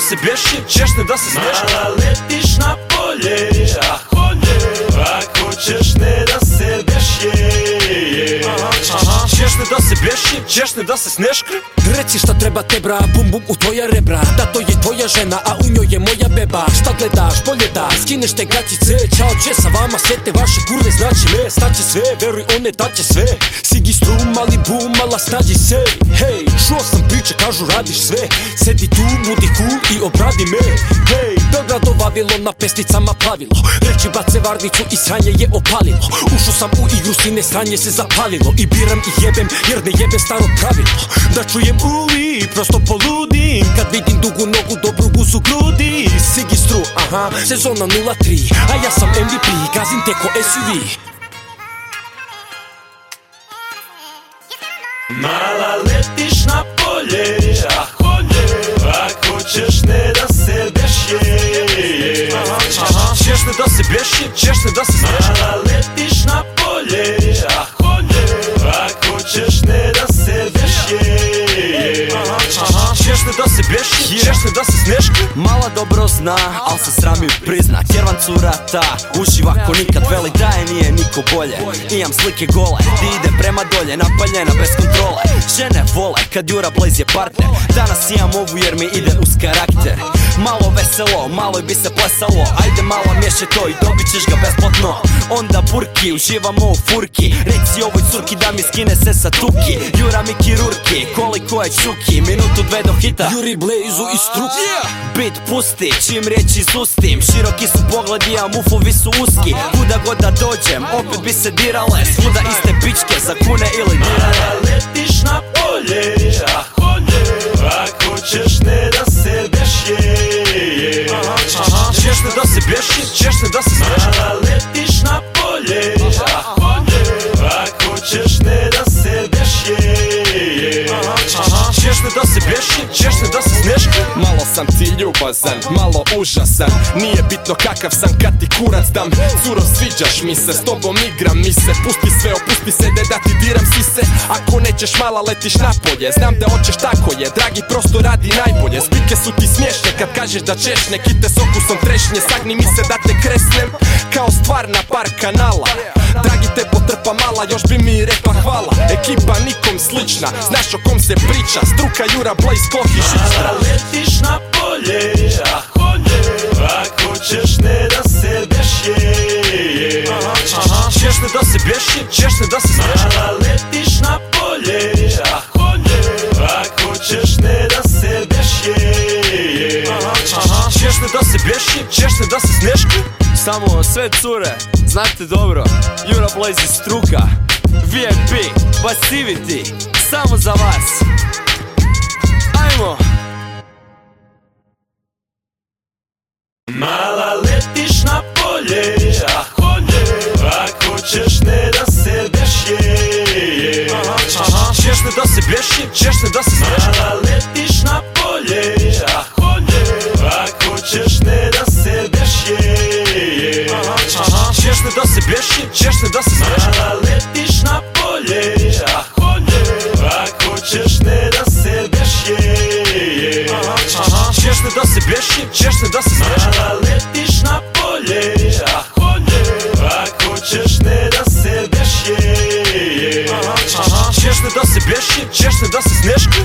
se bješi, češne da se smješka Mala letiš na polje, a holje Ako ćeš ne da se bješje Češne da se bješi, češne da se sneška Reci šta treba te bra, bum bum u tvoja rebra Da to tvoja žena, a u njoj je moja beba. Šta gledaš, bolje da skineš te gaćice Ćao če sa vama, sve te vaše kurve znači me Staće sve, veruj one daće sve. Sigi strum, ali bum, mala snađi se. Hej, čuo sam priče, kažu radiš sve. Sedi tu, budi cool i obradi me. Hej, Beograd ovavilo na pesticama plavilo Reći bace varnicu i sranje je opalilo. Ušao sam u igru, sine sranje se zapalilo. I biram i jebem, jer ne jebem staro pravilo. Da čujem uvi, prosto poludim. Kad vidim dugu nogu, dobru guzu grudi. Sigi stru, aha, sezona 03 A ja sam MVP, gazim te ko SUV Mala letiš na polje, a holje Ako ćeš ne da se bješje Češne da se bješi, češne da se Češne da se bješi, češne da se sneška Mala dobro zna, al se srami prizna. Kjervan cura ta, uživa ko nikad. Veli da je nije niko bolje. Imam slike gole, di ide prema dolje Napaljena bez kontrole. Žene vole, kad Jura Blaze je partner. Danas imam ovu jer mi ide uz karakter. Malo veselo, malo bi se plesalo. Ajde malo mješe to i dobit ćeš ga besplatno. Onda burki, uživamo u furki. Reci ovoj curki da mi skine se sa tuki. Jura mi kirurki, koliko je čuki. Minutu dve do hita Juri Blazu i struki Bit pusti, čim riječi sustim. Široki su pogledi, a mufovi su uski. Kuda god da dođem, opet bi se dirale. Svuda iste pičke, za kune ili dirale letiš na polje, a holje Ako ćeš ne da se bješje Češne da se bješi, češne da se Mala letiš na polje, a holje Ako ćeš ne ljubazan, malo užasan. Nije bitno kakav sam kad ti kurac dam. Curo sviđaš mi se, s tobom igram mi se. Pusti sve, opusti se, de da ti diram si se Ako nećeš mala letiš napolje. Znam da hoćeš tako je, dragi prosto radi najbolje. Spike su ti smiješne kad kažeš da ćeš. Kite s okusom trešnje, sagni mi se da te kresnem. Kao stvarna par kanala. Dragi te potrpa mala, još bi mi hvala Ekipa nikom slična, znaš o kom se priča Struka Jura Blaze, Klohi, Šična Mala letiš na polje, a holje Ako ćeš ne da se bješje Češne da se bješi, češne da se Mala letiš na polje, a holje Ako ćeš ne da se bješje Češne da se bješi, češne da se sneška Samo sve cure, znate dobro Jura Blaze struka VIP, Passivity Samo za vas. Ajmo. Mala letiš na polje, a holje Ako ćeš ne da se bješje Češne da se bješi, češne da se sneška Mala letiš na polje, a holje Ako ćeš ne da se bješje Češne da se bješi, češne da se sneška Češne da se bješi, češne da se sneška Mala letiš na polje, a holje Ako ćeš ne da se bješje Češne da se bješi, češne da se sneška